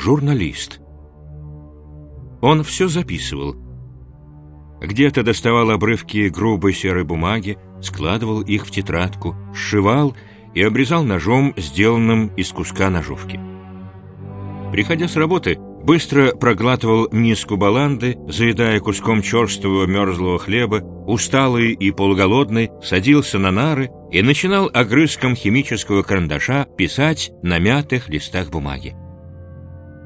журналист. Он все записывал. Где-то доставал обрывки грубой серой бумаги, складывал их в тетрадку, сшивал и обрезал ножом, сделанным из куска ножовки. Приходя с работы, быстро проглатывал миску баланды, заедая куском черствого мерзлого хлеба, усталый и полуголодный, садился на нары и начинал огрызком химического карандаша писать на мятых листах бумаги.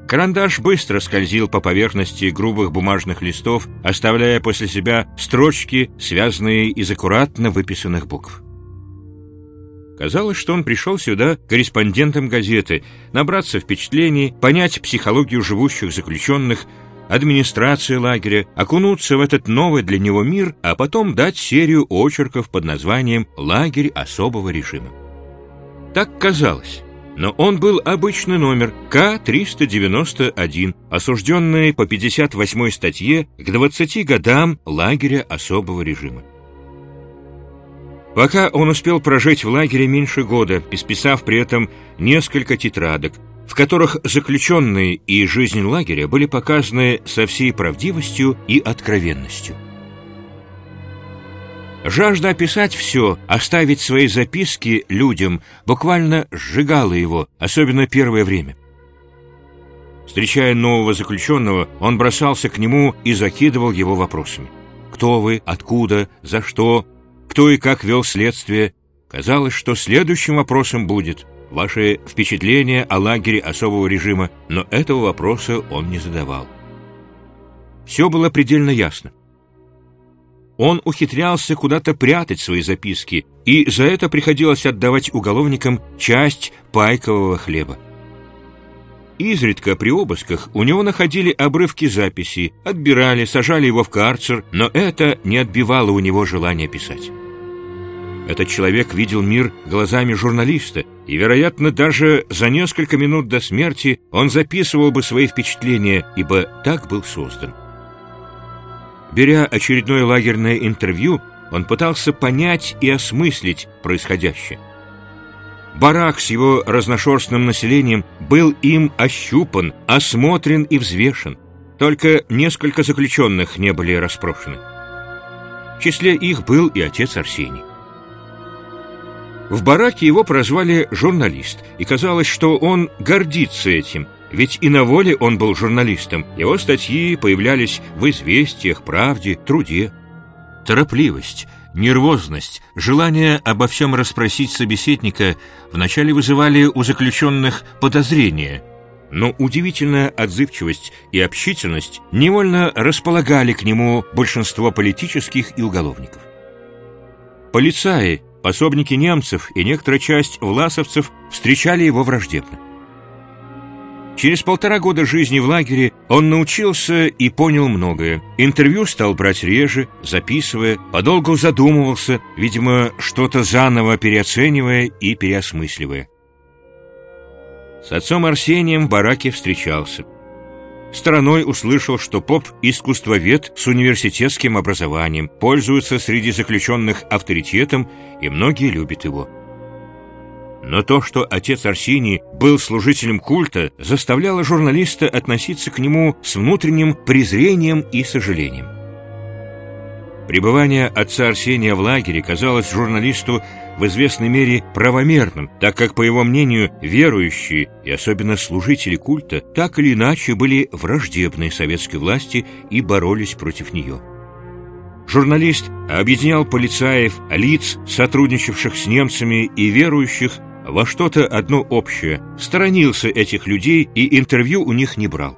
Карандаш быстро скользил по поверхности грубых бумажных листов, оставляя после себя строчки, связанные из аккуратно выписанных букв. Казалось, что он пришел сюда корреспондентом газеты, набраться впечатлений, понять психологию живущих заключенных, администрации лагеря, окунуться в этот новый для него мир, а потом дать серию очерков под названием «Лагерь особого режима». Так казалось. Но он был обычный номер К-391, осужденный по 58 статье к 20 годам лагеря особого режима. Пока он успел прожить в лагере меньше года, исписав при этом несколько тетрадок, в которых заключенные и жизнь лагеря были показаны со всей правдивостью и откровенностью. Жажда описать все, оставить свои записки людям, буквально сжигала его, особенно первое время. Встречая нового заключенного, он бросался к нему и закидывал его вопросами. «Кто вы? Откуда? За что? кто и как вел следствие, казалось, что следующим вопросом будет ваши впечатления о лагере особого режима, но этого вопроса он не задавал. Все было предельно ясно. Он ухитрялся куда-то прятать свои записки, и за это приходилось отдавать уголовникам часть пайкового хлеба. Изредка при обысках у него находили обрывки записей, отбирали, сажали его в карцер, но это не отбивало у него желания писать. Этот человек видел мир глазами журналиста, и, вероятно, даже за несколько минут до смерти он записывал бы свои впечатления, ибо так был создан. Беря очередное лагерное интервью, он пытался понять и осмыслить происходящее. Барак с его разношерстным населением был им ощупан, осмотрен и взвешен. Только несколько заключенных не были распрошены. В числе их был и отец Арсений. В бараке его прозвали «журналист», и казалось, что он гордится этим, ведь и на воле он был журналистом. Его статьи появлялись в «Известиях», «Правде», «Труде». Торопливость, Нервозность, желание обо всем расспросить собеседника вначале вызывали у заключенных подозрения, но удивительная отзывчивость и общительность невольно располагали к нему большинство политических и уголовников. Полицаи, пособники немцев и некоторая часть власовцев встречали его враждебно. Через полтора года жизни в лагере он научился и понял многое. Интервью стал брать реже, записывая, подолгу задумывался, видимо, что-то заново переоценивая и переосмысливая. С отцом Арсением в бараке встречался. Стороной услышал, что поп – искусствовед с университетским образованием, пользуется среди заключенных авторитетом, и многие любят его. Но то, что отец Арсений был служителем культа, заставляло журналиста относиться к нему с внутренним презрением и сожалением. Пребывание отца Арсения в лагере казалось журналисту в известной мере правомерным, так как, по его мнению, верующие и особенно служители культа так или иначе были враждебны советской власти и боролись против нее. Журналист объединял полицаев, лиц, сотрудничавших с немцами и верующих во что-то одно общее, сторонился этих людей и интервью у них не брал.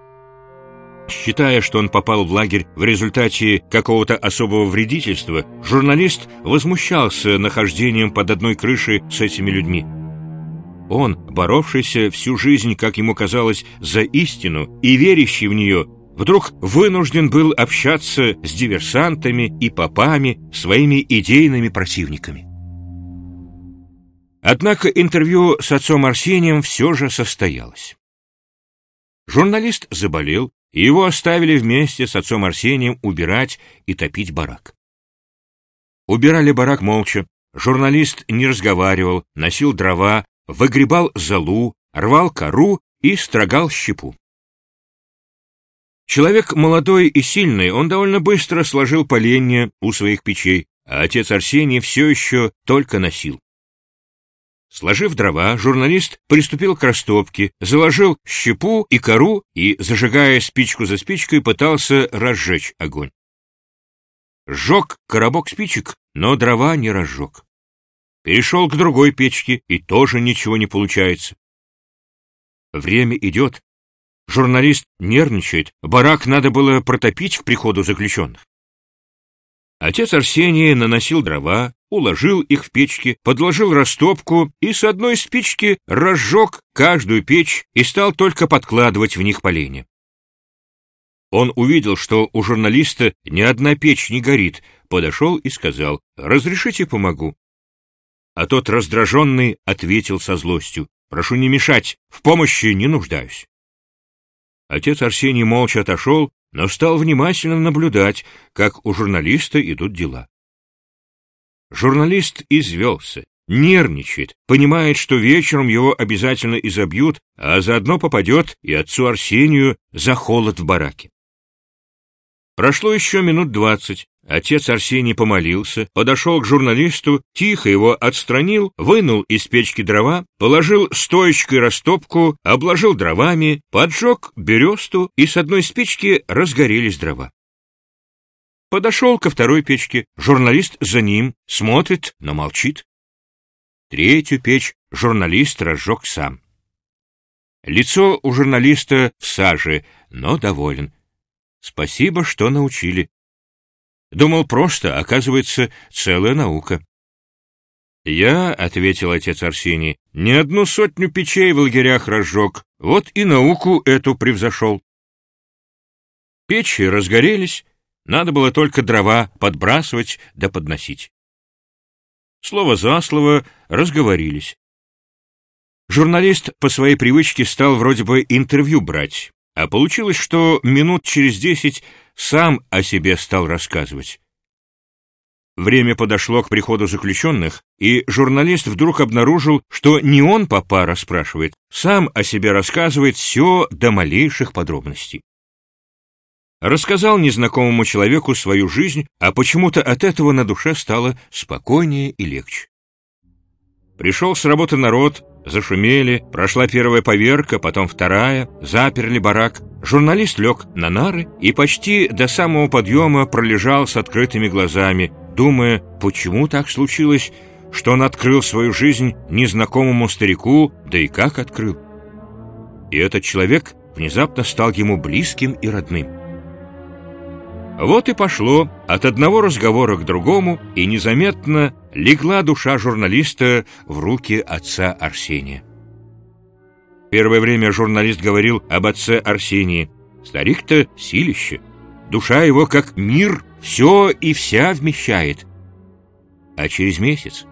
Считая, что он попал в лагерь в результате какого-то особого вредительства, журналист возмущался нахождением под одной крышей с этими людьми. Он, боровшийся всю жизнь, как ему казалось, за истину и верящий в нее, вдруг вынужден был общаться с диверсантами и попами, своими идейными противниками. Однако интервью с отцом Арсением все же состоялось. Журналист заболел, и его оставили вместе с отцом Арсением убирать и топить барак. Убирали барак молча, журналист не разговаривал, носил дрова, выгребал золу, рвал кору и строгал щепу. Человек молодой и сильный, он довольно быстро сложил поленья у своих печей, а отец Арсений все еще только носил. Сложив дрова, журналист приступил к растопке, заложил щепу и кору и, зажигая спичку за спичкой, пытался разжечь огонь. Сжег коробок спичек, но дрова не разжег. Перешел к другой печке, и тоже ничего не получается. Время идет. Журналист нервничает, барак надо было протопить к приходу заключенных. Отец Арсений наносил дрова, уложил их в печки, подложил растопку и с одной спички разжег каждую печь и стал только подкладывать в них поленья. Он увидел, что у журналиста ни одна печь не горит, подошел и сказал «Разрешите, помогу». А тот, раздраженный, ответил со злостью «Прошу не мешать, в помощи не нуждаюсь». Отец Арсений молча отошел, но стал внимательно наблюдать, как у журналиста идут дела. Журналист извелся, нервничает, понимает, что вечером его обязательно изобьют, а заодно попадет и отцу Арсению за холод в бараке. Прошло еще минут двадцать. Отец Арсений помолился, подошел к журналисту, тихо его отстранил, вынул из печки дрова, положил стоечкой растопку, обложил дровами, поджег бересту, и с одной спички разгорелись дрова. Подошел ко второй печке, журналист за ним, смотрит, но молчит. Третью печь журналист разжег сам. Лицо у журналиста в саже, но доволен. Спасибо, что научили. Думал просто, оказывается, целая наука. «Я, — ответил отец Арсений, — не одну сотню печей в лагерях разжег, вот и науку эту превзошел». Печи разгорелись, надо было только дрова подбрасывать да подносить. Слово за слово разговорились. Журналист по своей привычке стал вроде бы интервью брать, а получилось, что минут через десять сам о себе стал рассказывать. Время подошло к приходу заключенных, и журналист вдруг обнаружил, что не он папа расспрашивает, сам о себе рассказывает все до малейших подробностей. Рассказал незнакомому человеку свою жизнь, а почему-то от этого на душе стало спокойнее и легче. Пришел с работы народ, зашумели, прошла первая поверка, потом вторая, заперли барак. Журналист лег на нары и почти до самого подъема пролежал с открытыми глазами, думая, почему так случилось, что он открыл свою жизнь незнакомому старику, да и как открыл. И этот человек внезапно стал ему близким и родным. Вот и пошло от одного разговора к другому, и незаметно легла душа журналиста в руки отца Арсения. Первое время журналист говорил об отце Арсении. Старик-то силище. Душа его, как мир, все и вся вмещает. А через месяц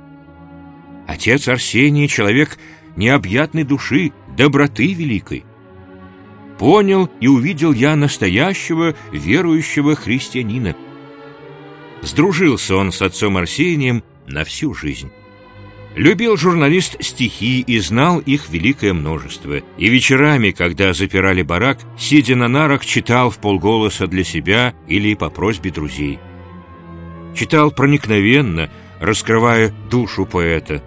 отец Арсений — человек необъятной души, доброты великой понял и увидел я настоящего верующего христианина. Сдружился он с отцом Арсением на всю жизнь. Любил журналист стихи и знал их великое множество. И вечерами, когда запирали барак, сидя на нарах, читал в полголоса для себя или по просьбе друзей. Читал проникновенно, раскрывая душу поэта.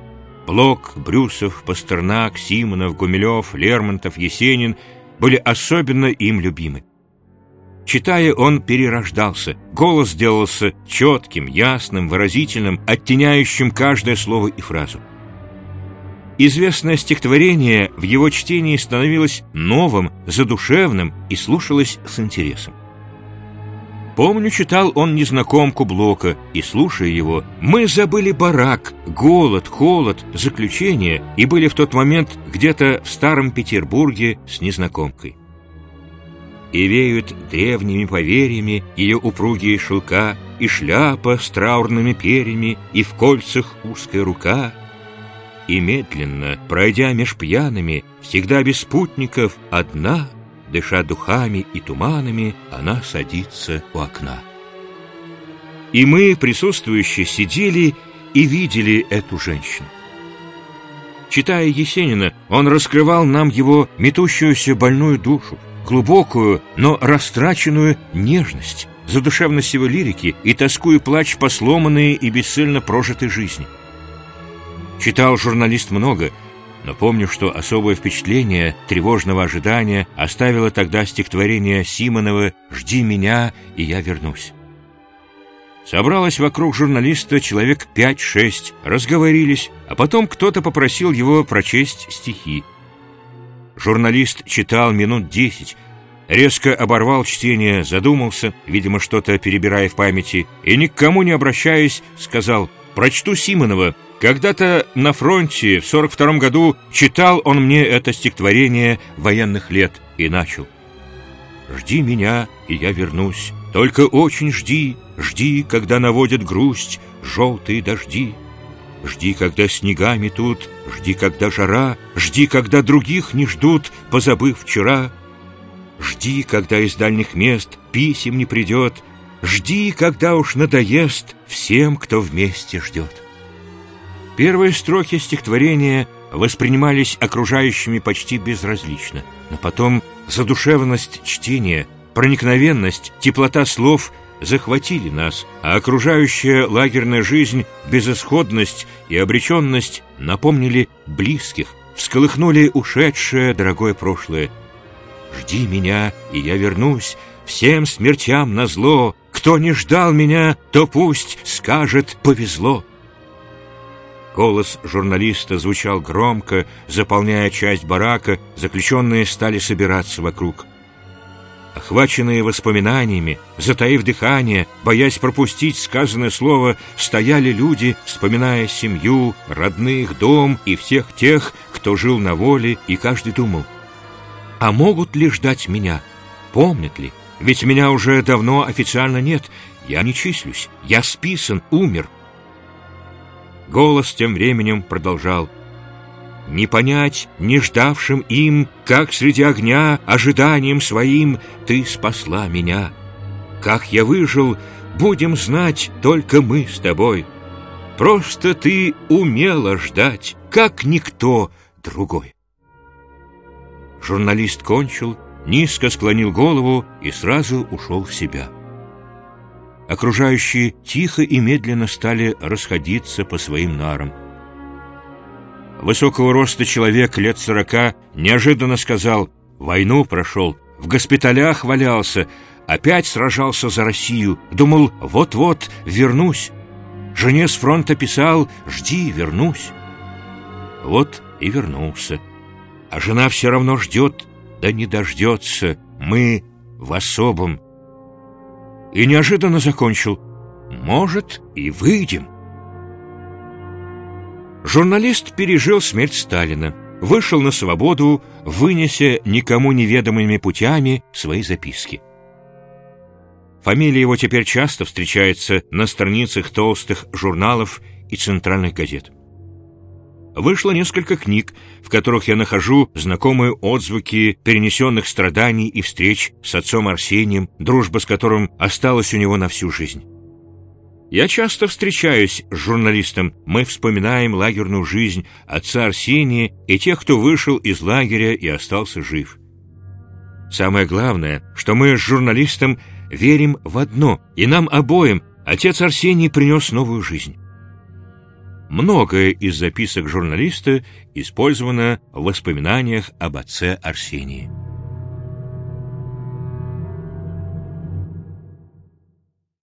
Блок, Брюсов, Пастернак, Симонов, Гумилев, Лермонтов, Есенин — были особенно им любимы. Читая, он перерождался, голос сделался четким, ясным, выразительным, оттеняющим каждое слово и фразу. Известное стихотворение в его чтении становилось новым, задушевным и слушалось с интересом. Помню, читал он незнакомку Блока, и, слушая его, мы забыли барак, голод, холод, заключение, и были в тот момент где-то в старом Петербурге с незнакомкой. И веют древними поверьями ее упругие шелка, и шляпа с траурными перьями, и в кольцах узкая рука. И медленно, пройдя меж пьяными, всегда без спутников, одна — дыша духами и туманами, она садится у окна. И мы, присутствующие, сидели и видели эту женщину. Читая Есенина, он раскрывал нам его метущуюся больную душу, глубокую, но растраченную нежность, задушевность его лирики и тоску и плач по сломанной и бесцельно прожитой жизни. Читал журналист много, но помню, что особое впечатление тревожного ожидания оставило тогда стихотворение Симонова «Жди меня, и я вернусь». Собралось вокруг журналиста человек пять-шесть, разговорились, а потом кто-то попросил его прочесть стихи. Журналист читал минут десять, резко оборвал чтение, задумался, видимо, что-то перебирая в памяти, и, ни к кому не обращаясь, сказал «Прочту Симонова». Когда-то на фронте в 42 году читал он мне это стихотворение военных лет и начал «Жди меня, и я вернусь, только очень жди, жди, когда наводят грусть желтые дожди». Жди, когда снегами тут, жди, когда жара, Жди, когда других не ждут, позабыв вчера. Жди, когда из дальних мест писем не придет, Жди, когда уж надоест всем, кто вместе ждет. Первые строки стихотворения воспринимались окружающими почти безразлично, но потом задушевность чтения, проникновенность, теплота слов — захватили нас, а окружающая лагерная жизнь, безысходность и обреченность напомнили близких, всколыхнули ушедшее дорогое прошлое. «Жди меня, и я вернусь, всем смертям назло. Кто не ждал меня, то пусть скажет «повезло». Голос журналиста звучал громко, заполняя часть барака, заключенные стали собираться вокруг. Охваченные воспоминаниями, затаив дыхание, боясь пропустить сказанное слово, стояли люди, вспоминая семью, родных, дом и всех тех, кто жил на воле, и каждый думал, «А могут ли ждать меня? Помнят ли? Ведь меня уже давно официально нет, я не числюсь, я списан, умер». Голос тем временем продолжал, не понять, не ждавшим им, как среди огня, ожиданием своим ты спасла меня. Как я выжил, будем знать только мы с тобой. Просто ты умела ждать, как никто другой. Журналист кончил, низко склонил голову и сразу ушел в себя. Окружающие тихо и медленно стали расходиться по своим нарам. Высокого роста человек лет сорока неожиданно сказал «Войну прошел, в госпиталях валялся, опять сражался за Россию, думал, вот-вот вернусь. Жене с фронта писал «Жди, вернусь». Вот и вернулся. А жена все равно ждет, да не дождется. Мы в особом. И неожиданно закончил. Может, и выйдем. Журналист пережил смерть Сталина, вышел на свободу, вынеся никому неведомыми путями свои записки. Фамилия его теперь часто встречается на страницах толстых журналов и центральных газет. Вышло несколько книг, в которых я нахожу знакомые отзвуки перенесенных страданий и встреч с отцом Арсением, дружба с которым осталась у него на всю жизнь. Я часто встречаюсь с журналистом. Мы вспоминаем лагерную жизнь отца Арсения и тех, кто вышел из лагеря и остался жив. Самое главное, что мы с журналистом верим в одно, и нам обоим отец Арсений принес новую жизнь. Многое из записок журналиста использовано в воспоминаниях об отце Арсении.